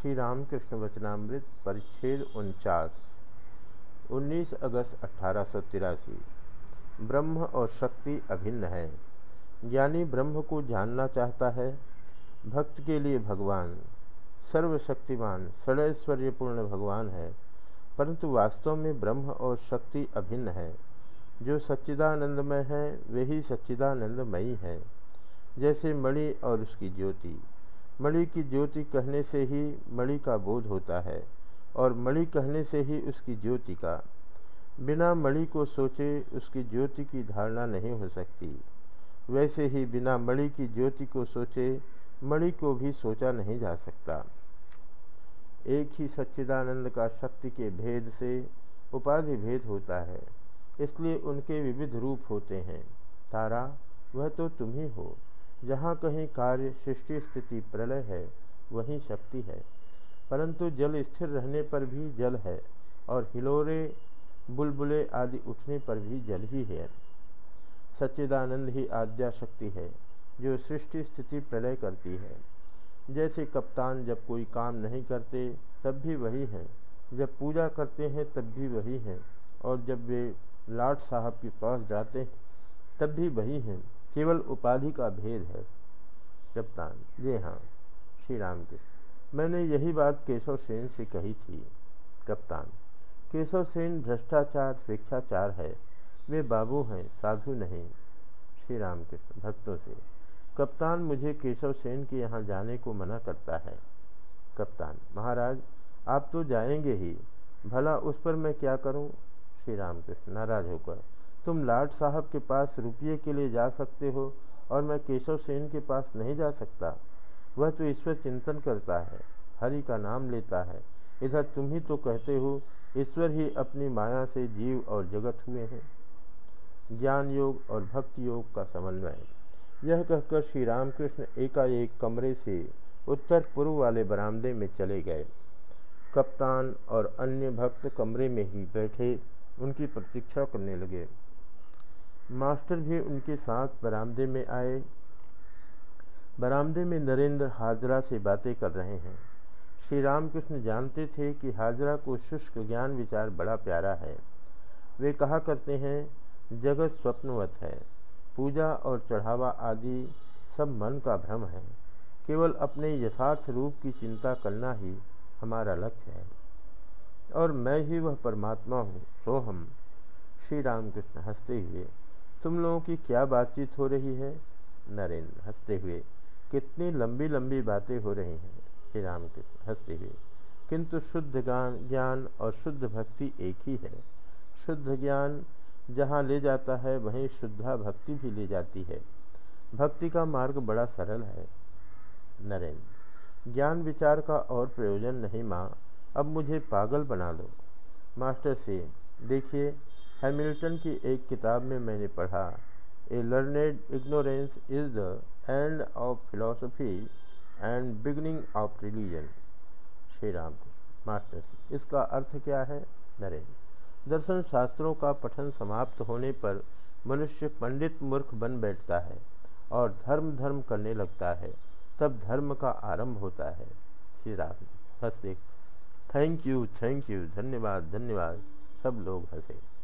श्री रामकृष्ण वचनामृत परिच्छेद उनचास 19 अगस्त अठारह ब्रह्म और शक्ति अभिन्न है। ज्ञानी ब्रह्म को जानना चाहता है। भक्त के लिए भगवान, सर्वशक्तिमान षडैश्वर्यपूर्ण भगवान है। परंतु वास्तव में ब्रह्म और शक्ति अभिन्न है। जो सच्चिदानंदमय है वही सच्चिदानंदमयी है। जैसे मणि और उसकी ज्योति। मणि की ज्योति कहने से ही मणि का बोध होता है और मणि कहने से ही उसकी ज्योति का। बिना मणि को सोचे उसकी ज्योति की धारणा नहीं हो सकती। वैसे ही बिना मणि की ज्योति को सोचे मणि को भी सोचा नहीं जा सकता। एक ही सच्चिदानंद का शक्ति के भेद से उपाधि भेद होता है, इसलिए उनके विविध रूप होते हैं। तारा, वह तो तुम ही हो। जहाँ कहीं कार्य, सृष्टि, स्थिति प्रलय है, वहीं शक्ति है। परंतु जल स्थिर रहने पर भी जल है और हिलोरे, बुलबुले आदि उठने पर भी जल ही है। सच्चिदानंद ही आद्या शक्ति है, जो सृष्टि, स्थिति प्रलय करती है। जैसे कप्तान जब कोई काम नहीं करते, तब भी वही हैं। जब पूजा करते हैं, तब भी वही हैं। और जब वे लाट साहब के पास जाते हैं, तब भी वही हैं। केवल उपाधि का भेद है, कप्तान। जी हाँ श्री राम के मैंने यही बात केशव सेन से कही थी, कप्तान। केशव सेन भ्रष्टाचार, स्वेच्छाचार है। वे बाबू हैं, साधु नहीं श्री राम कृष्ण भक्तों से। कप्तान मुझे केशव सेन के यहाँ जाने को मना करता है। कप्तान, महाराज, आप तो जाएँगे ही। भला उस पर मैं क्या करूँ? श्री राम कृष्ण नाराज़ होकर। तुम लाट साहब के पास रुपये के लिए जा सकते हो और मैं केशव सेन के पास नहीं जा सकता। वह तो ईश्वर चिंतन करता है, हरि का नाम लेता है। इधर तुम ही तो कहते हो, ईश्वर ही अपनी माया से जीव और जगत हुए हैं। ज्ञान योग और भक्ति योग का समन्वय। यह कहकर श्री रामकृष्ण एकाएक कमरे से उत्तर पूर्व वाले बरामदे में चले गए। कप्तान और अन्य भक्त कमरे में ही बैठे, उनकी प्रतीक्षा करने लगे। मास्टर भी उनके साथ बरामदे में आए। बरामदे में नरेंद्र हाजरा से बातें कर रहे हैं। श्री रामकृष्ण जानते थे कि हाजरा को शुष्क ज्ञान विचार बड़ा प्यारा है। वे कहा करते हैं, जगत स्वप्नवत है। पूजा और चढ़ावा आदि सब मन का भ्रम है। केवल अपने यथार्थ रूप की चिंता करना ही हमारा लक्ष्य है। और मैं ही वह परमात्मा हूँ सो हम श्री रामकृष्ण हँसते हुए तुम लोगों की क्या बातचीत हो रही है? नरेंद्र हँसते हुए, कितनी लंबी लंबी बातें हो रही हैं? श्री राम हँसते हुए, किंतु शुद्ध ज्ञान और शुद्ध भक्ति एक ही है। शुद्ध ज्ञान जहाँ ले जाता है, वहीं शुद्धा भक्ति भी ले जाती है। भक्ति का मार्ग बड़ा सरल है। नरेंद्र, ज्ञान विचार का और प्रयोजन नहीं माँ, अब मुझे पागल बना लो। मास्टर से देखिए हैमिल्टन की एक किताब में मैंने पढ़ा, a learned ignorance is the end of philosophy and beginning of religion. Shri Ram master इसका अर्थ क्या है? नरेंद्र दर्शन शास्त्रों का पठन समाप्त होने पर मनुष्य पंडित मूर्ख बन बैठता है और धर्म धर्म करने लगता है, तब धर्म का आरंभ होता है। श्री राम हंसे थैंक यू थैंक यू धन्यवाद धन्यवाद, सब लोग हंसे।